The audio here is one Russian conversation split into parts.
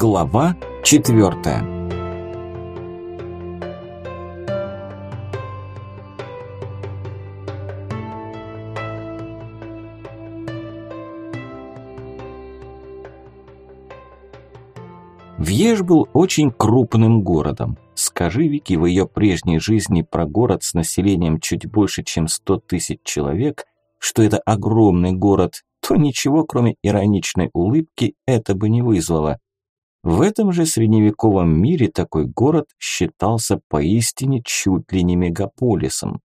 Глава четвертая. Вьеж был очень крупным городом. Скажи, Вики, в ее прежней жизни про город с населением чуть больше, чем 100 тысяч человек, что это огромный город, то ничего, кроме ироничной улыбки, это бы не вызвало. В этом же средневековом мире такой город считался поистине чуть ли не мегаполисом.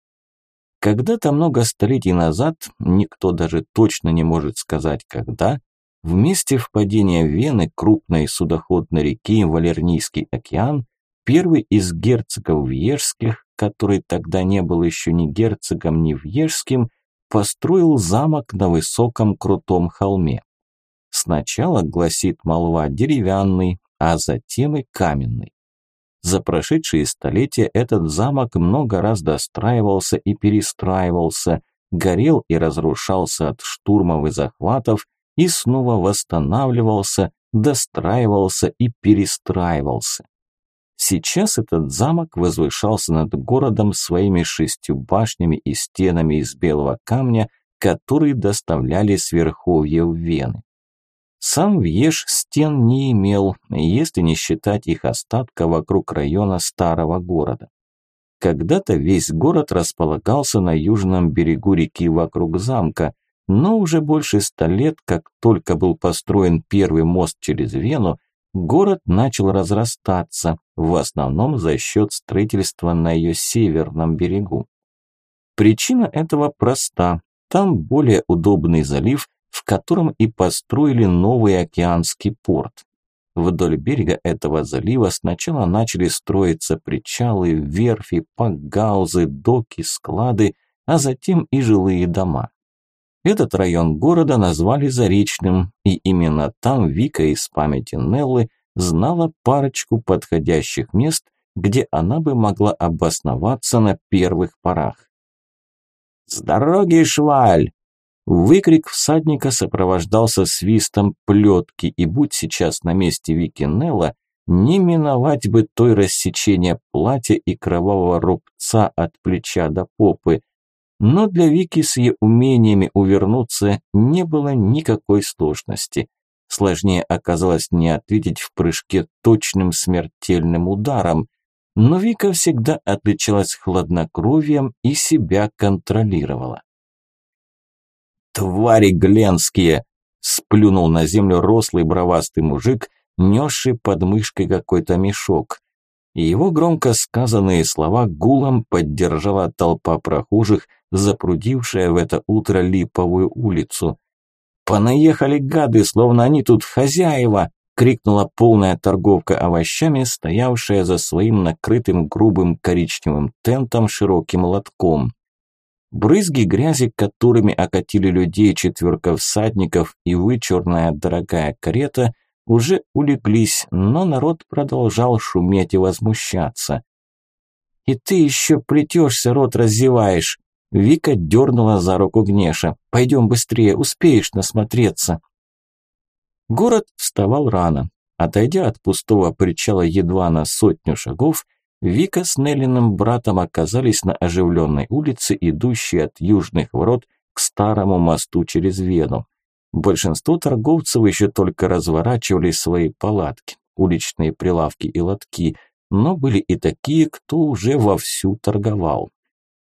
Когда-то много столетий назад, никто даже точно не может сказать когда, в месте впадения Вены, крупной судоходной реки Валернийский океан, первый из герцогов Вьежских, который тогда не был еще ни герцогом, ни Вьежским, построил замок на высоком крутом холме. Сначала, гласит молва, деревянный, а затем и каменный. За прошедшие столетия этот замок много раз достраивался и перестраивался, горел и разрушался от штурмов и захватов, и снова восстанавливался, достраивался и перестраивался. Сейчас этот замок возвышался над городом своими шестью башнями и стенами из белого камня, которые доставляли с верховья в Вены. Сам Вьеж стен не имел, если не считать их остатка вокруг района старого города. Когда-то весь город располагался на южном берегу реки вокруг замка, но уже больше ста лет, как только был построен первый мост через Вену, город начал разрастаться, в основном за счет строительства на ее северном берегу. Причина этого проста. Там более удобный залив, в котором и построили новый океанский порт. Вдоль берега этого залива сначала начали строиться причалы, верфи, пакгаузы, доки, склады, а затем и жилые дома. Этот район города назвали Заречным, и именно там Вика из памяти Неллы знала парочку подходящих мест, где она бы могла обосноваться на первых порах. «С дороги, шваль!» Выкрик всадника сопровождался свистом плетки, и будь сейчас на месте Вики Нелла, не миновать бы той рассечения платья и кровавого рубца от плеча до попы. Но для Вики с ее умениями увернуться не было никакой сложности. Сложнее оказалось не ответить в прыжке точным смертельным ударом, но Вика всегда отличалась хладнокровием и себя контролировала. «Твари гленские!» – сплюнул на землю рослый бровастый мужик, несший под мышкой какой-то мешок. его громко сказанные слова гулом поддержала толпа прохожих, запрудившая в это утро Липовую улицу. «Понаехали гады, словно они тут хозяева!» – крикнула полная торговка овощами, стоявшая за своим накрытым грубым коричневым тентом широким лотком. Брызги грязи, которыми окатили людей четверка всадников и вычурная дорогая карета, уже улеглись, но народ продолжал шуметь и возмущаться. «И ты еще плетешься, рот разеваешь!» Вика дернула за руку Гнеша. «Пойдем быстрее, успеешь насмотреться!» Город вставал рано. Отойдя от пустого причала едва на сотню шагов, Вика с Неллиным братом оказались на оживленной улице, идущей от южных ворот к старому мосту через Вену. Большинство торговцев еще только разворачивали свои палатки, уличные прилавки и лотки, но были и такие, кто уже вовсю торговал.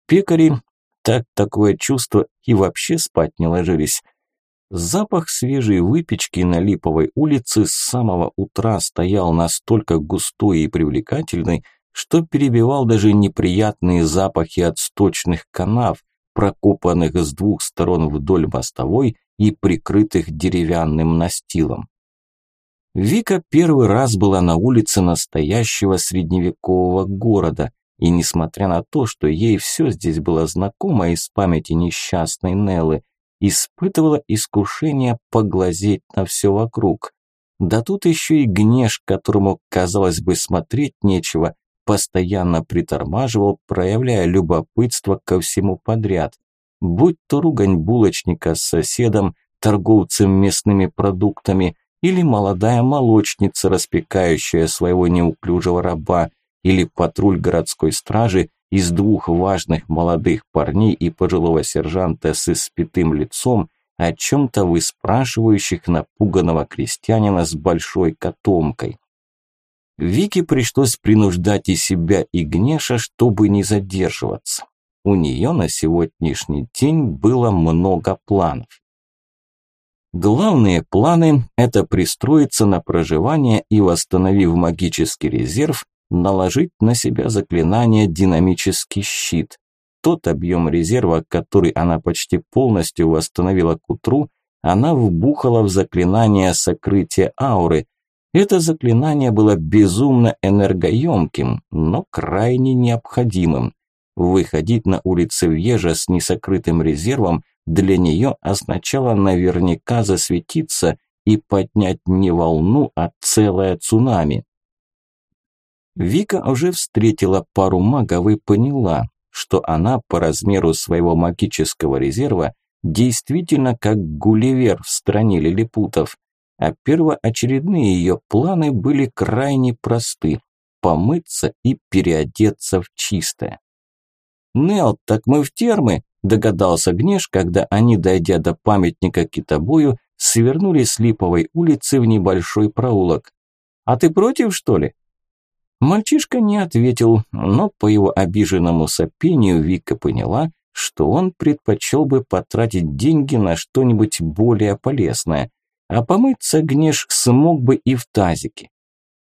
Пекари, так такое чувство, и вообще спать не ложились. Запах свежей выпечки на Липовой улице с самого утра стоял настолько густой и привлекательный, что перебивал даже неприятные запахи от сточных канав, прокопанных с двух сторон вдоль мостовой и прикрытых деревянным настилом. Вика первый раз была на улице настоящего средневекового города, и несмотря на то, что ей все здесь было знакомо из памяти несчастной Неллы, испытывала искушение поглазеть на все вокруг. Да тут еще и гнеш, которому, казалось бы, смотреть нечего, постоянно притормаживал, проявляя любопытство ко всему подряд. Будь то ругань булочника с соседом, торговцем местными продуктами, или молодая молочница, распекающая своего неуклюжего раба, или патруль городской стражи из двух важных молодых парней и пожилого сержанта с испитым лицом, о чем-то выспрашивающих напуганного крестьянина с большой котомкой. Вике пришлось принуждать и себя, и Гнеша, чтобы не задерживаться. У нее на сегодняшний день было много планов. Главные планы – это пристроиться на проживание и, восстановив магический резерв, наложить на себя заклинание «Динамический щит». Тот объем резерва, который она почти полностью восстановила к утру, она вбухала в заклинание сокрытия ауры, это заклинание было безумно энергоемким, но крайне необходимым. Выходить на улицы Вьежа с несокрытым резервом для нее означало наверняка засветиться и поднять не волну, а целое цунами. Вика уже встретила пару магов и поняла, что она по размеру своего магического резерва действительно как Гулливер в стране лилипутов а первоочередные ее планы были крайне просты – помыться и переодеться в чистое. «Нел, так мы в термы», – догадался Гнеш, когда они, дойдя до памятника китобою, свернули с Липовой улицы в небольшой проулок. «А ты против, что ли?» Мальчишка не ответил, но по его обиженному сопению Вика поняла, что он предпочел бы потратить деньги на что-нибудь более полезное – а помыться Гнеш смог бы и в тазике.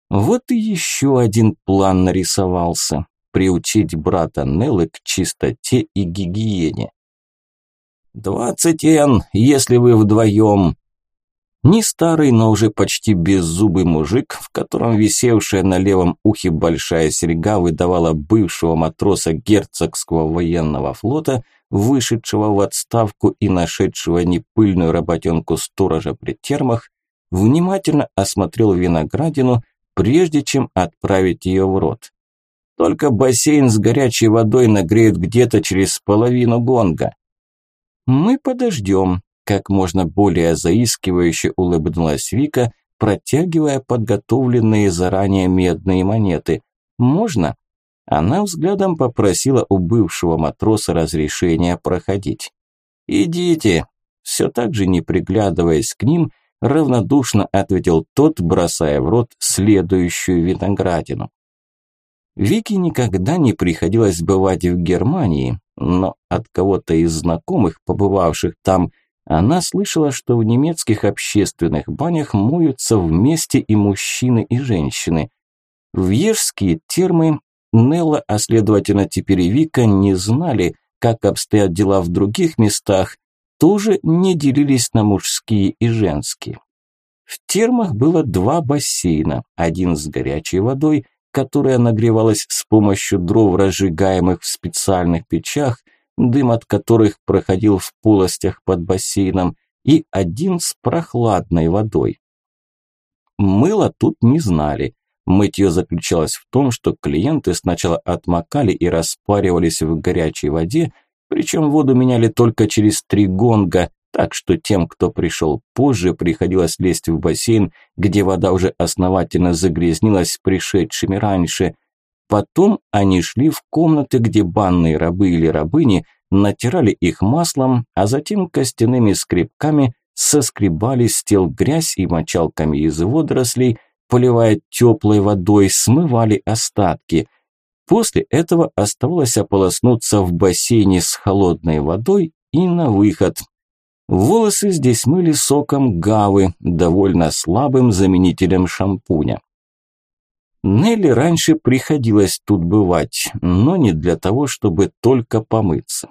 Вот и еще один план нарисовался – приучить брата Неллы к чистоте и гигиене. «Двадцать ен, если вы вдвоем!» Не старый, но уже почти беззубый мужик, в котором висевшая на левом ухе большая серьга выдавала бывшего матроса герцогского военного флота – вышедшего в отставку и нашедшего непыльную работенку сторожа при термах, внимательно осмотрел виноградину, прежде чем отправить ее в рот. Только бассейн с горячей водой нагреют где-то через половину гонга. Мы подождем, как можно более заискивающе улыбнулась Вика, протягивая подготовленные заранее медные монеты. Можно? Она взглядом попросила у бывшего матроса разрешения проходить. «Идите!» Все так же не приглядываясь к ним, равнодушно ответил тот, бросая в рот следующую виноградину. Вике никогда не приходилось бывать в Германии, но от кого-то из знакомых, побывавших там, она слышала, что в немецких общественных банях моются вместе и мужчины, и женщины. Вьежские термы Нелла, а следовательно теперь и Вика, не знали, как обстоят дела в других местах, тоже не делились на мужские и женские. В термах было два бассейна, один с горячей водой, которая нагревалась с помощью дров, разжигаемых в специальных печах, дым от которых проходил в полостях под бассейном, и один с прохладной водой. Мыло тут не знали, Мытье заключалось в том, что клиенты сначала отмокали и распаривались в горячей воде, причем воду меняли только через три гонга, так что тем, кто пришел позже, приходилось лезть в бассейн, где вода уже основательно загрязнилась пришедшими раньше. Потом они шли в комнаты, где банные рабы или рабыни натирали их маслом, а затем костяными скребками соскребали с тел грязь и мочалками из водорослей, поливая теплой водой, смывали остатки. После этого оставалось ополоснуться в бассейне с холодной водой и на выход. Волосы здесь мыли соком гавы, довольно слабым заменителем шампуня. Нелли раньше приходилось тут бывать, но не для того, чтобы только помыться.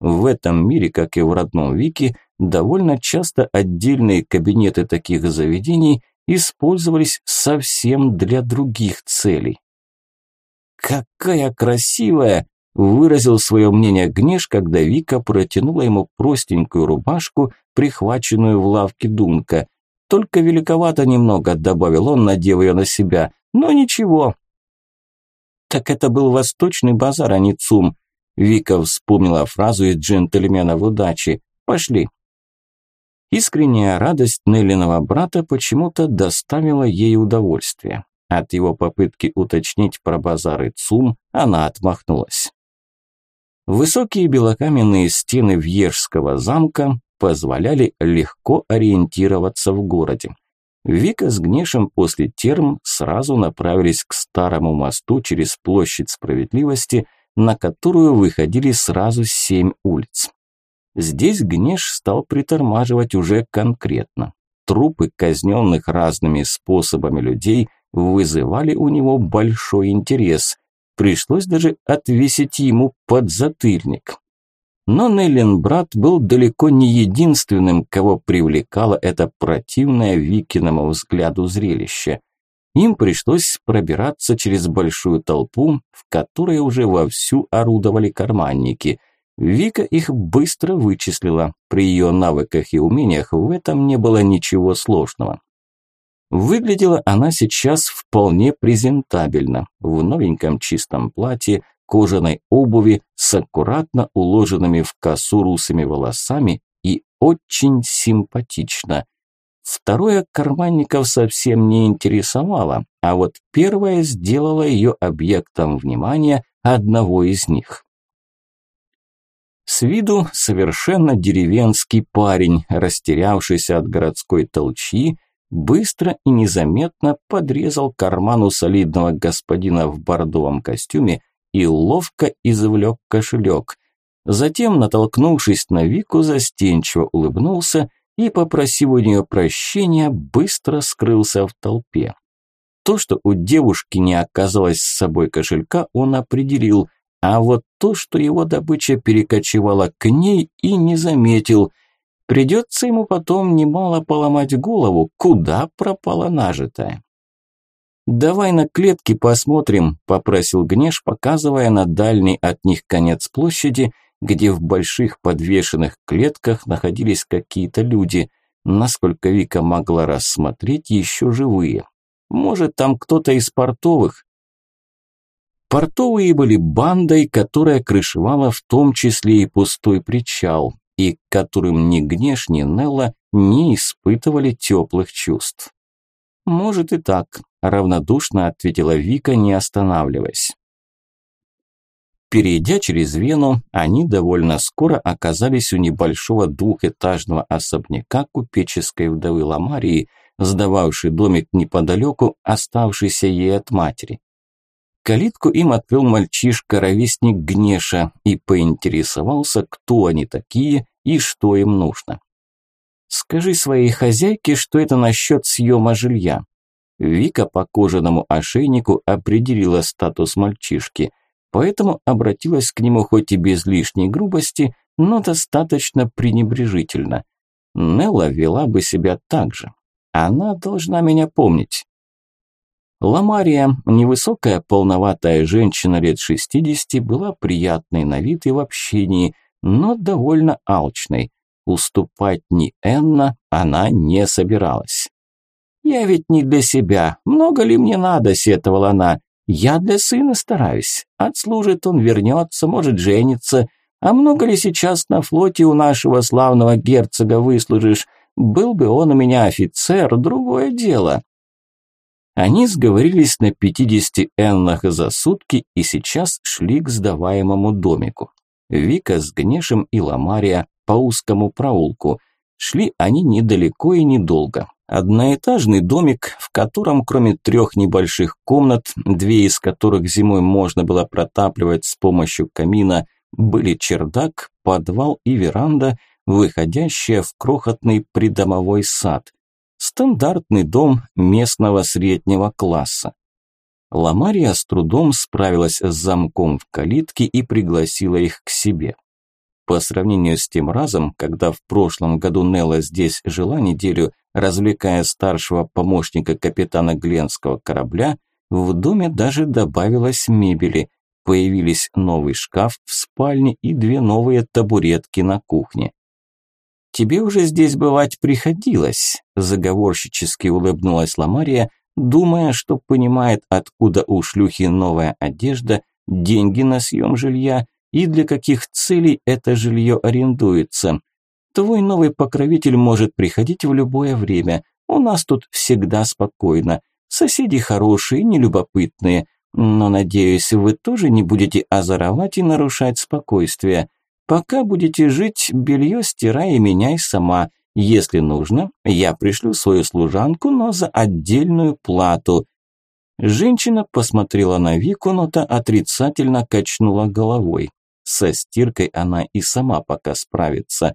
В этом мире, как и в родном Вике, довольно часто отдельные кабинеты таких заведений – использовались совсем для других целей. «Какая красивая!» – выразил свое мнение Гнеш, когда Вика протянула ему простенькую рубашку, прихваченную в лавке Дунка. «Только великовато немного», – добавил он, надев ее на себя. «Но ничего». «Так это был восточный базар, а не ЦУМ», – Вика вспомнила фразу из «Джентльменов удачи». «Пошли». Искренняя радость Неллиного брата почему-то доставила ей удовольствие. От его попытки уточнить про базары ЦУМ она отмахнулась. Высокие белокаменные стены Вьежского замка позволяли легко ориентироваться в городе. Вика с Гнешем после терм сразу направились к старому мосту через площадь справедливости, на которую выходили сразу семь улиц. Здесь Гнеш стал притормаживать уже конкретно. Трупы казненных разными способами людей вызывали у него большой интерес. Пришлось даже отвесить ему подзатыльник. Но Неллин брат был далеко не единственным, кого привлекало это противное Викиному взгляду зрелище. Им пришлось пробираться через большую толпу, в которой уже вовсю орудовали карманники. Вика их быстро вычислила. При ее навыках и умениях в этом не было ничего сложного. Выглядела она сейчас вполне презентабельно, в новеньком чистом платье, кожаной обуви с аккуратно уложенными в косу русыми волосами и очень симпатично. Второе карманников совсем не интересовало, а вот первое сделало ее объектом внимания одного из них. С виду совершенно деревенский парень, растерявшийся от городской толчи, быстро и незаметно подрезал карману солидного господина в бордовом костюме и ловко извлек кошелек. Затем, натолкнувшись на Вику, застенчиво улыбнулся и, попросив у нее прощения, быстро скрылся в толпе. То, что у девушки не оказалось с собой кошелька, он определил, а вот то, что его добыча перекочевала к ней, и не заметил. Придется ему потом немало поломать голову, куда пропала нажитая. «Давай на клетки посмотрим», – попросил Гнеш, показывая на дальний от них конец площади, где в больших подвешенных клетках находились какие-то люди, насколько Вика могла рассмотреть еще живые. Может, там кто-то из портовых? Портовые были бандой, которая крышевала в том числе и пустой причал, и к которым ни Гнеш, ни Нелла не испытывали теплых чувств. Может и так, равнодушно ответила Вика, не останавливаясь. Перейдя через Вену, они довольно скоро оказались у небольшого двухэтажного особняка купеческой вдовы Ламарии, сдававшей домик неподалеку, оставшийся ей от матери. Калитку им открыл мальчишка-ровесник Гнеша и поинтересовался, кто они такие и что им нужно. «Скажи своей хозяйке, что это насчет съема жилья», Вика по кожаному ошейнику определила статус мальчишки, поэтому обратилась к нему хоть и без лишней грубости, но достаточно пренебрежительно. Нелла вела бы себя так же. Она должна меня помнить. Ламария, невысокая полноватая женщина лет 60, была приятной на вид и в общении, но довольно алчной. Уступать ни Энна она не собиралась. «Я ведь не для себя. Много ли мне надо?» – сетовала она. «Я для сына стараюсь. Отслужит он, вернется, может, женится. А много ли сейчас на флоте у нашего славного герцога выслужишь? Был бы он у меня офицер, другое дело». Они сговорились на 50 эннах за сутки и сейчас шли к сдаваемому домику. Вика с Гнешем и Ламария по узкому проулку. Шли они недалеко и недолго. Одноэтажный домик, в котором кроме трех небольших комнат, две из которых зимой можно было протапливать с помощью камина, были чердак, подвал и веранда, выходящая в крохотный придомовой сад. Стандартный дом местного среднего класса. Ламария с трудом справилась с замком в калитке и пригласила их к себе. По сравнению с тем разом, когда в прошлом году Нелла здесь жила неделю, развлекая старшего помощника капитана Гленского корабля, в доме даже добавилось мебели. Появились новый шкаф в спальне и две новые табуретки на кухне. «Тебе уже здесь бывать приходилось», – заговорщически улыбнулась Ламария, думая, что понимает, откуда у шлюхи новая одежда, деньги на съем жилья и для каких целей это жилье арендуется. Твой новый покровитель может приходить в любое время. У нас тут всегда спокойно. Соседи хорошие, нелюбопытные. Но, надеюсь, вы тоже не будете озоровать и нарушать спокойствие. Пока будете жить, белье стирай и меняй сама. Если нужно, я пришлю свою служанку, но за отдельную плату. Женщина посмотрела на Вику, но та отрицательно качнула головой. Со стиркой она и сама пока справится.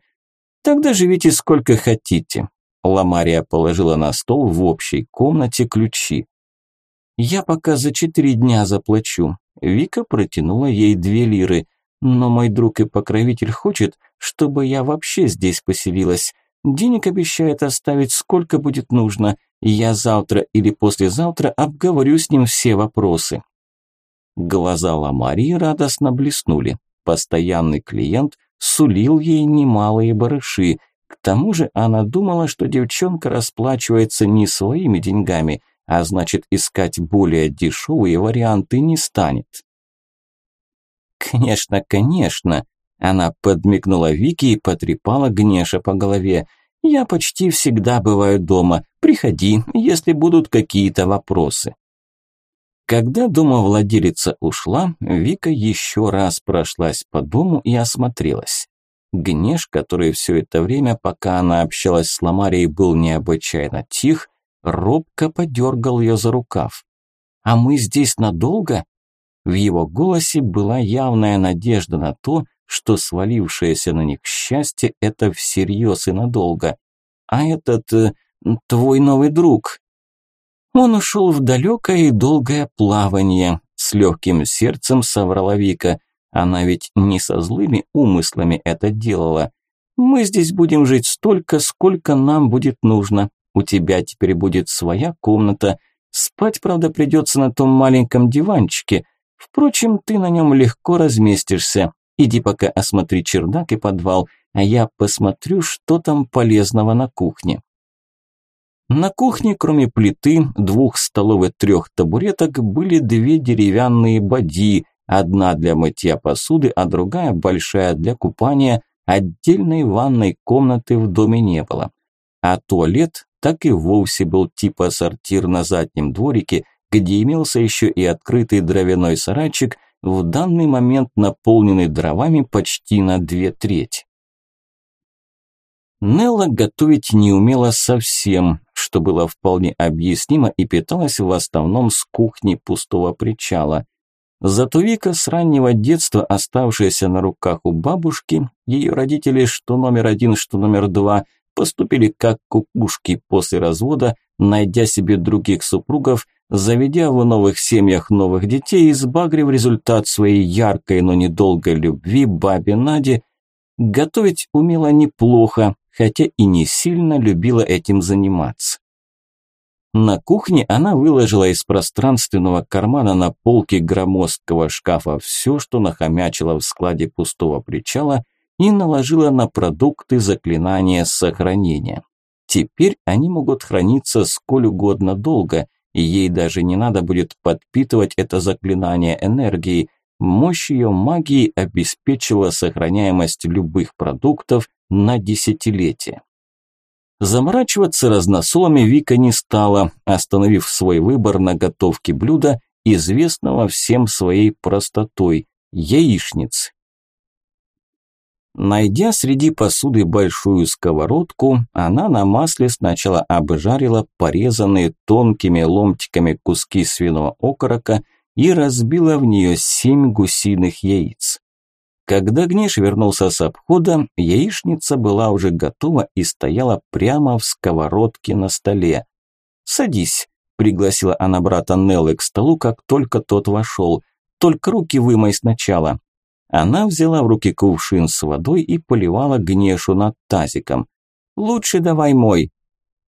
Тогда живите сколько хотите. Ламария положила на стол в общей комнате ключи. Я пока за четыре дня заплачу. Вика протянула ей две лиры. Но мой друг и покровитель хочет, чтобы я вообще здесь поселилась. Денег обещает оставить сколько будет нужно. Я завтра или послезавтра обговорю с ним все вопросы. Глаза Ламарии радостно блеснули. Постоянный клиент сулил ей немалые барыши. К тому же она думала, что девчонка расплачивается не своими деньгами, а значит искать более дешевые варианты не станет. «Конечно, конечно!» Она подмигнула Вики и потрепала Гнеша по голове. «Я почти всегда бываю дома. Приходи, если будут какие-то вопросы». Когда домовладелица ушла, Вика еще раз прошлась по дому и осмотрелась. Гнеш, который все это время, пока она общалась с Ламарией, был необычайно тих, робко подергал ее за рукав. «А мы здесь надолго?» В его голосе была явная надежда на то, что свалившееся на них счастье – это всерьез и надолго. А этот э, твой новый друг. Он ушел в далекое и долгое плавание, с легким сердцем соврала Вика. Она ведь не со злыми умыслами это делала. Мы здесь будем жить столько, сколько нам будет нужно. У тебя теперь будет своя комната. Спать, правда, придется на том маленьком диванчике. Впрочем, ты на нем легко разместишься. Иди пока осмотри чердак и подвал, а я посмотрю, что там полезного на кухне. На кухне, кроме плиты, двух столов и трех табуреток, были две деревянные бадьи, одна для мытья посуды, а другая большая для купания. Отдельной ванной комнаты в доме не было. А туалет так и вовсе был типа сортир на заднем дворике, где имелся еще и открытый дровяной сарайчик, в данный момент наполненный дровами почти на две трети. Нелла готовить не умела совсем, что было вполне объяснимо и питалась в основном с кухни пустого причала. Зато Вика с раннего детства, оставшаяся на руках у бабушки, ее родители что номер один, что номер два, поступили как кукушки после развода, найдя себе других супругов – заведя в новых семьях новых детей и сбагрив результат своей яркой, но недолгой любви бабе Наде, готовить умела неплохо, хотя и не сильно любила этим заниматься. На кухне она выложила из пространственного кармана на полке громоздкого шкафа все, что нахомячила в складе пустого причала, и наложила на продукты заклинания сохранения. Теперь они могут храниться сколь угодно долго – и ей даже не надо будет подпитывать это заклинание энергией. Мощь ее магии обеспечила сохраняемость любых продуктов на десятилетия. Заморачиваться разносолами Вика не стала, остановив свой выбор на готовке блюда, известного всем своей простотой – яичниц. Найдя среди посуды большую сковородку, она на масле сначала обжарила порезанные тонкими ломтиками куски свиного окорока и разбила в нее семь гусиных яиц. Когда Гнеш вернулся с обхода, яичница была уже готова и стояла прямо в сковородке на столе. «Садись», – пригласила она брата Неллы к столу, как только тот вошел. «Только руки вымой сначала». Она взяла в руки кувшин с водой и поливала гнешу над тазиком. «Лучше давай мой».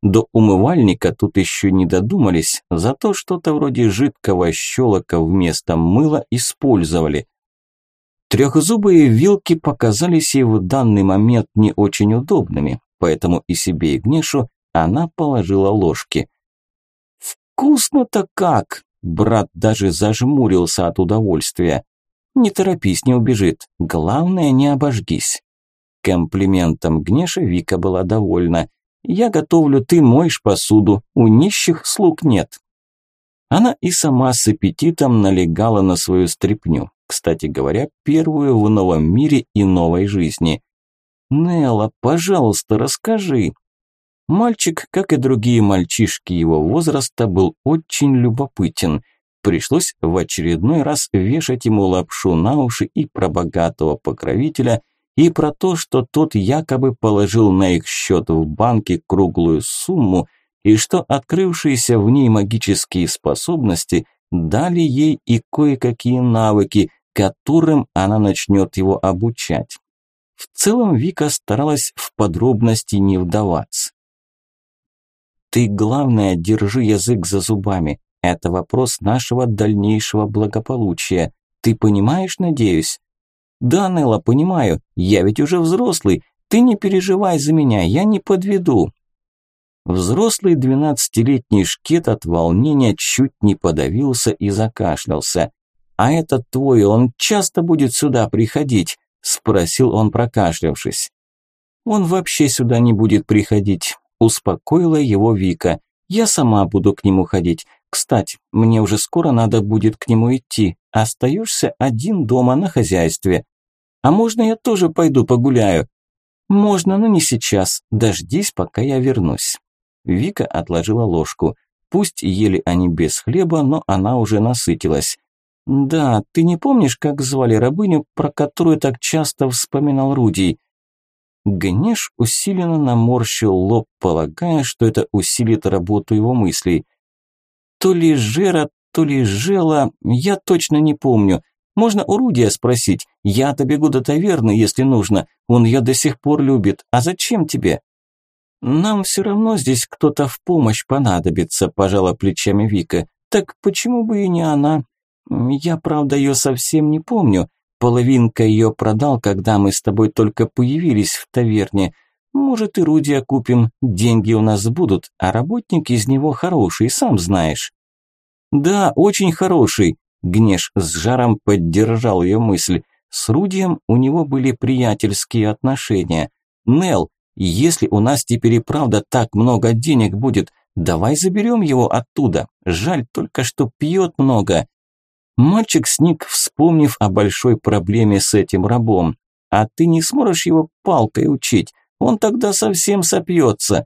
До умывальника тут еще не додумались, зато что-то вроде жидкого щелока вместо мыла использовали. Трехзубые вилки показались ей в данный момент не очень удобными, поэтому и себе и Гнешу она положила ложки. «Вкусно-то как!» Брат даже зажмурился от удовольствия. Не торопись, не убежит. Главное, не обожгись. Комплиментом Гнеша Вика была довольна. «Я готовлю, ты моешь посуду, у нищих слуг нет». Она и сама с аппетитом налегала на свою стряпню, кстати говоря, первую в новом мире и новой жизни. «Нелла, пожалуйста, расскажи». Мальчик, как и другие мальчишки его возраста, был очень любопытен. Пришлось в очередной раз вешать ему лапшу на уши и про богатого покровителя, и про то, что тот якобы положил на их счет в банке круглую сумму, и что открывшиеся в ней магические способности дали ей и кое-какие навыки, которым она начнет его обучать. В целом Вика старалась в подробности не вдаваться. «Ты, главное, держи язык за зубами. Это вопрос нашего дальнейшего благополучия. Ты понимаешь, надеюсь?» «Да, Нелла, понимаю. Я ведь уже взрослый. Ты не переживай за меня, я не подведу». Взрослый двенадцатилетний шкет от волнения чуть не подавился и закашлялся. «А этот твой, он часто будет сюда приходить?» – спросил он, прокашлявшись. «Он вообще сюда не будет приходить», – успокоила его Вика. «Я сама буду к нему ходить. Кстати, мне уже скоро надо будет к нему идти. Остаешься один дома на хозяйстве. А можно я тоже пойду погуляю? Можно, но не сейчас. Дождись, пока я вернусь. Вика отложила ложку. Пусть ели они без хлеба, но она уже насытилась. Да, ты не помнишь, как звали рабыню, про которую так часто вспоминал Рудий? Гнеш усиленно наморщил лоб, полагая, что это усилит работу его мыслей. То ли Жера, то ли Жела, я точно не помню. Можно у Рудия спросить. Я-то бегу до таверны, если нужно. Он ее до сих пор любит. А зачем тебе? Нам все равно здесь кто-то в помощь понадобится, пожала плечами Вика. Так почему бы и не она? Я, правда, ее совсем не помню. Половинка ее продал, когда мы с тобой только появились в таверне. Может, и Рудия купим, деньги у нас будут, а работник из него хороший, сам знаешь. Да, очень хороший, Гнеш с жаром поддержал ее мысль. С Рудием у него были приятельские отношения. Нел, если у нас теперь и правда так много денег будет, давай заберем его оттуда. Жаль только, что пьет много. Мальчик сник, вспомнив о большой проблеме с этим рабом. А ты не сможешь его палкой учить, он тогда совсем сопьется.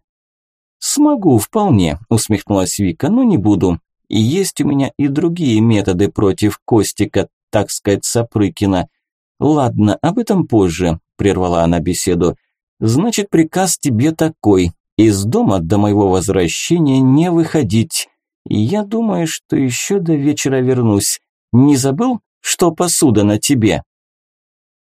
Смогу, вполне, усмехнулась Вика, но не буду. И есть у меня и другие методы против Костика, так сказать, Сапрыкина. Ладно, об этом позже, прервала она беседу. Значит, приказ тебе такой. Из дома до моего возвращения не выходить. Я думаю, что еще до вечера вернусь. Не забыл, что посуда на тебе?»